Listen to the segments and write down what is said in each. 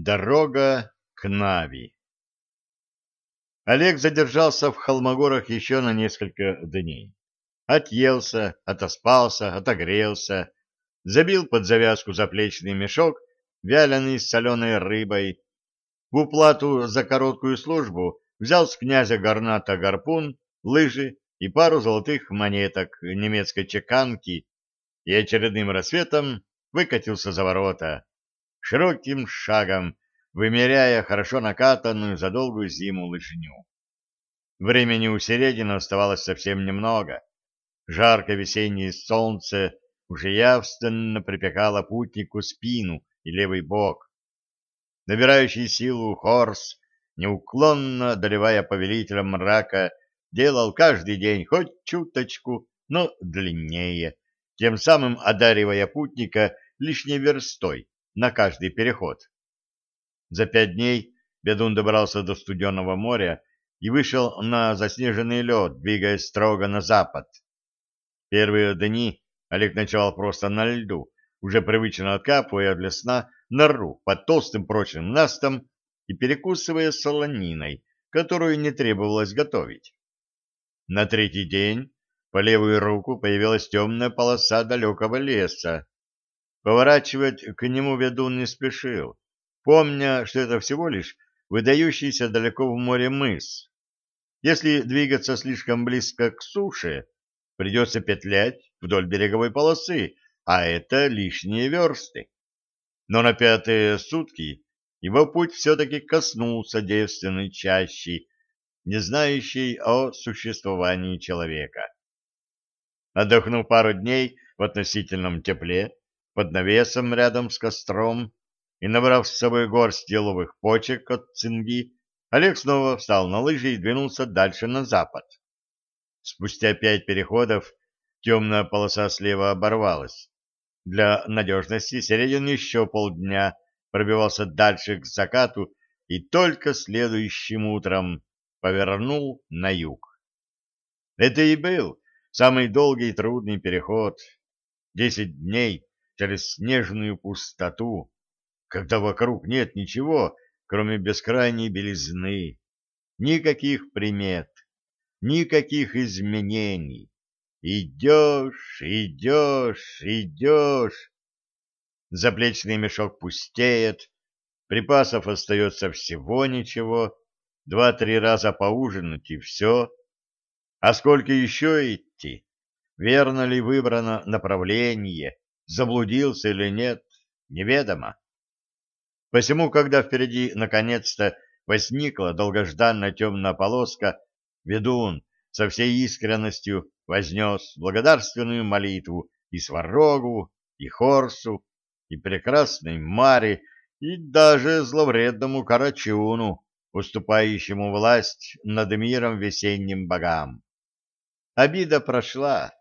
Дорога к Нави Олег задержался в Холмогорах еще на несколько дней. Отъелся, отоспался, отогрелся, забил под завязку заплечный мешок, вяленый с соленой рыбой. В уплату за короткую службу взял с князя Горната гарпун, лыжи и пару золотых монеток немецкой чеканки и очередным рассветом выкатился за ворота, широким шагом вымеряя хорошо накатанную за долгую зиму лыжню. Времени у середины оставалось совсем немного. Жаркое весеннее солнце уже явственно припекало путнику спину и левый бок. Набирающий силу Хорс, неуклонно доливая повелителям мрака, делал каждый день хоть чуточку, но длиннее, тем самым одаривая путника лишней верстой на каждый переход. За пять дней Бедун добрался до Студенного моря и вышел на заснеженный лед, двигаясь строго на запад. Первые дни Олег ночевал просто на льду, уже привычно откапывая для сна нору под толстым прочным настом и перекусывая солониной, которую не требовалось готовить. На третий день по левую руку появилась темная полоса далекого леса. Поворачивать к нему ведун не спешил помня, что это всего лишь выдающийся далеко в море мыс. Если двигаться слишком близко к суше, придется петлять вдоль береговой полосы, а это лишние версты. Но на пятые сутки его путь все-таки коснулся девственной чащи, не знающей о существовании человека. Отдохнув пару дней в относительном тепле, под навесом рядом с костром, и, набрав с собой горсть еловых почек от цинги, Олег снова встал на лыжи и двинулся дальше на запад. Спустя пять переходов темная полоса слева оборвалась. Для надежности Середин еще полдня пробивался дальше к закату и только следующим утром повернул на юг. Это и был самый долгий и трудный переход. Десять дней через снежную пустоту, когда вокруг нет ничего, кроме бескрайней белизны, никаких примет, никаких изменений. Идешь, идешь, идешь. Заплечный мешок пустеет, припасов остается всего ничего, два-три раза поужинать и все. А сколько еще идти? Верно ли выбрано направление, заблудился или нет, неведомо. Посему, когда впереди наконец-то возникла долгожданная темная полоска, ведун со всей искренностью вознес благодарственную молитву и Сварогу, и Хорсу, и прекрасной Маре, и даже зловредному Карачуну, уступающему власть над миром весенним богам. Обида прошла.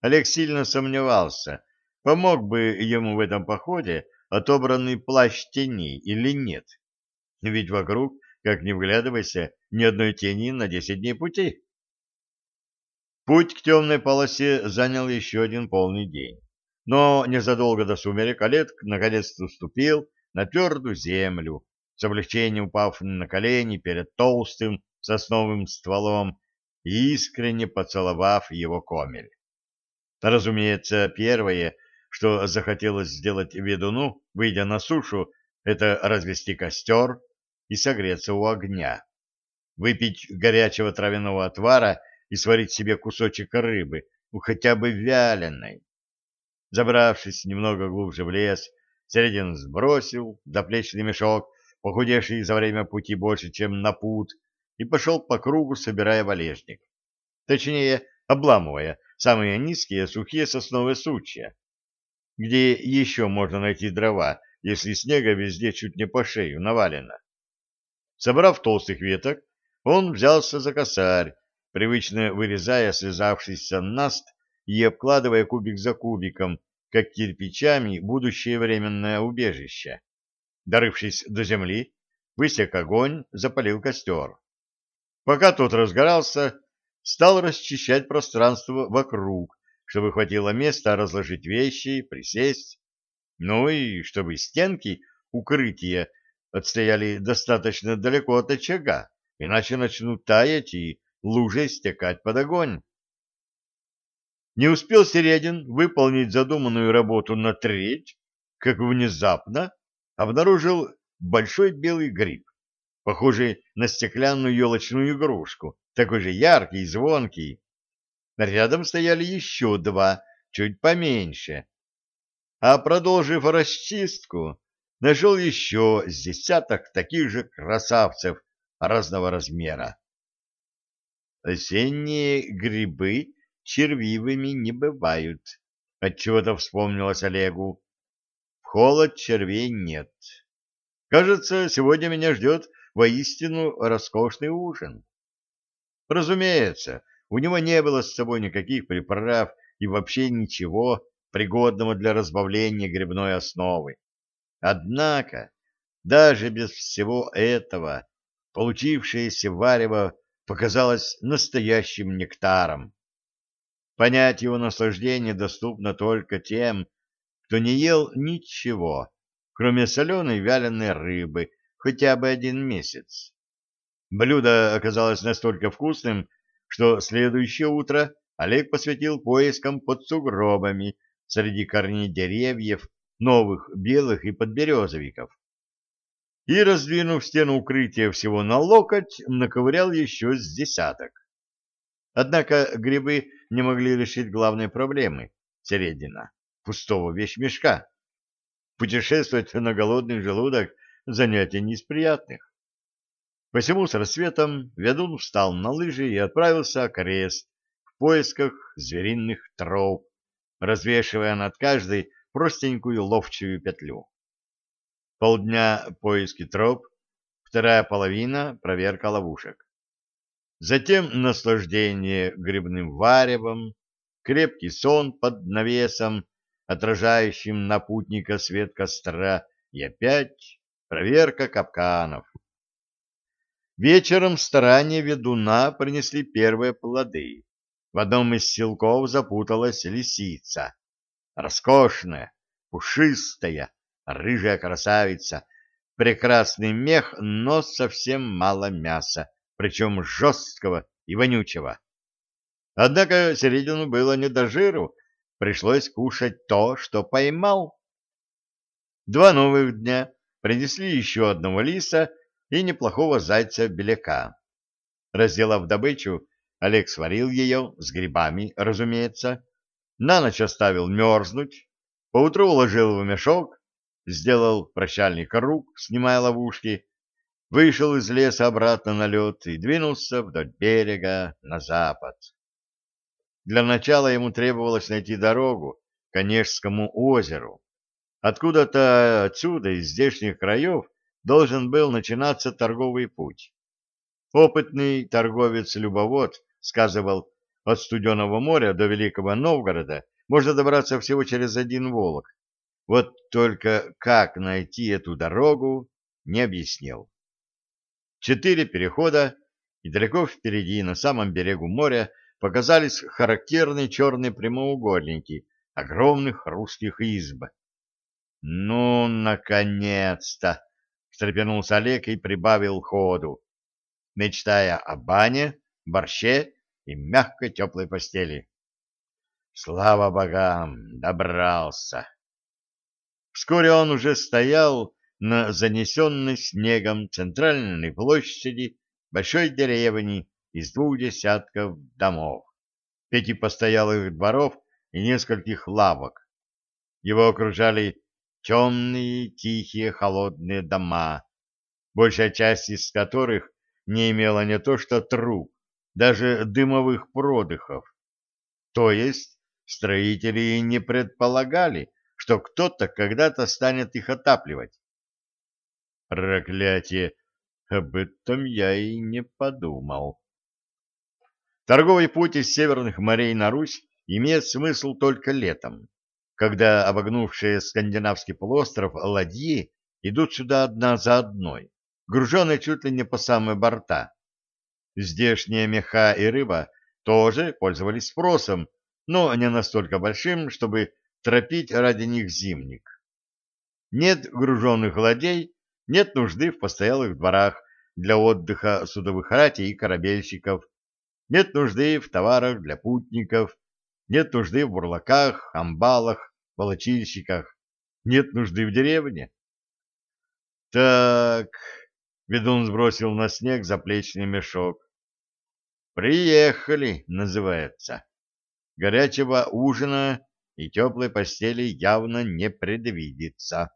Олег сильно сомневался, помог бы ему в этом походе отобранный плащ теней или нет. Ведь вокруг, как ни вглядывайся, ни одной тени на десять дней пути. Путь к темной полосе занял еще один полный день. Но незадолго до сумерек Олег наконец-то уступил на твердую землю, с облегчением упав на колени перед толстым сосновым стволом и искренне поцеловав его комель. Разумеется, первое что захотелось сделать ведуну, выйдя на сушу, это развести костер и согреться у огня, выпить горячего травяного отвара и сварить себе кусочек рыбы, ну хотя бы вяленой. Забравшись немного глубже в лес, Середин сбросил доплечный мешок, похудевший за время пути больше, чем на пут, и пошел по кругу, собирая валежник. Точнее, обламывая самые низкие сухие сосновые сучья. Где еще можно найти дрова, если снега везде чуть не по шею навалено? Собрав толстых веток, он взялся за косарь, привычно вырезая слезавшийся наст и обкладывая кубик за кубиком, как кирпичами, будущее временное убежище. Дорывшись до земли, высек огонь, запалил костер. Пока тот разгорался, стал расчищать пространство вокруг, чтобы хватило места разложить вещи, присесть, ну и чтобы стенки укрытия отстояли достаточно далеко от очага, иначе начнут таять и лужей стекать под огонь. Не успел Середин выполнить задуманную работу на треть, как внезапно обнаружил большой белый гриб, похожий на стеклянную елочную игрушку, такой же яркий и звонкий. Рядом стояли еще два, чуть поменьше. А продолжив расчистку, нашел еще с десяток таких же красавцев разного размера. Осенние грибы червивыми не бывают, отчего-то вспомнилось Олегу. В холод червей нет. Кажется, сегодня меня ждет воистину роскошный ужин. Разумеется, у него не было с собой никаких приправ и вообще ничего, пригодного для разбавления грибной основы. Однако, даже без всего этого, получившееся варево показалось настоящим нектаром. Понять его наслаждение доступно только тем, кто не ел ничего, кроме соленой вяленой рыбы, хотя бы один месяц. Блюдо оказалось настолько вкусным, что следующее утро Олег посвятил поискам под сугробами среди корней деревьев, новых белых и подберезовиков. И, раздвинув стену укрытия всего на локоть, наковырял еще с десяток. Однако грибы не могли решить главной проблемы — середина, пустого вещмешка. Путешествовать на голодный желудок — занятие не из приятных. Посему с рассветом ведун встал на лыжи и отправился окрест в поисках звериных троп, развешивая над каждой простенькую ловчую петлю. Полдня поиски троп, вторая половина — проверка ловушек. Затем наслаждение грибным варевом, крепкий сон под навесом, отражающим на путника свет костра, и опять проверка капканов. Вечером старания ведуна принесли первые плоды. В одном из селков запуталась лисица. Роскошная, пушистая, рыжая красавица, прекрасный мех, но совсем мало мяса, причем жесткого и вонючего. Однако середину было не до жиру, пришлось кушать то, что поймал. Два новых дня принесли еще одного лиса и неплохого зайца-беляка. Разделав добычу, Олег сварил ее, с грибами, разумеется, на ночь оставил мерзнуть, поутру уложил в мешок, сделал прощальный круг, снимая ловушки, вышел из леса обратно на лед и двинулся вдоль берега на запад. Для начала ему требовалось найти дорогу к Онежскому озеру. Откуда-то отсюда, из здешних краев, должен был начинаться торговый путь. Опытный торговец-любовод сказывал, от Студенного моря до Великого Новгорода можно добраться всего через один Волок. Вот только как найти эту дорогу, не объяснил. Четыре перехода, и далеко впереди, на самом берегу моря, показались характерные черные прямоугольники огромных русских изб. «Ну, наконец-то!» — встрепенулся Олег и прибавил ходу, мечтая о бане, борще и мягкой теплой постели. Слава богам, добрался. Вскоре он уже стоял на занесенной снегом центральной площади большой деревни из двух десятков домов, пяти постоялых дворов и нескольких лавок. Его окружали темные, тихие, холодные дома, большая часть из которых не имела не то что труб, даже дымовых продыхов. То есть строители не предполагали, что кто-то когда-то станет их отапливать. Проклятие! Об этом я и не подумал. Торговый путь из северных морей на Русь имеет смысл только летом, когда обогнувшие скандинавский полуостров ладьи идут сюда одна за одной, груженные чуть ли не по самые борта. Здешние меха и рыба тоже пользовались спросом, но не настолько большим, чтобы тропить ради них зимник. Нет груженных ладей, Нет нужды в постоялых дворах для отдыха судовых рати и корабельщиков. Нет нужды в товарах для путников. Нет нужды в бурлаках, амбалах, волочильщиках. Нет нужды в деревне. Так, ведун сбросил на снег заплечный мешок. Приехали, называется. Горячего ужина и теплой постели явно не предвидится.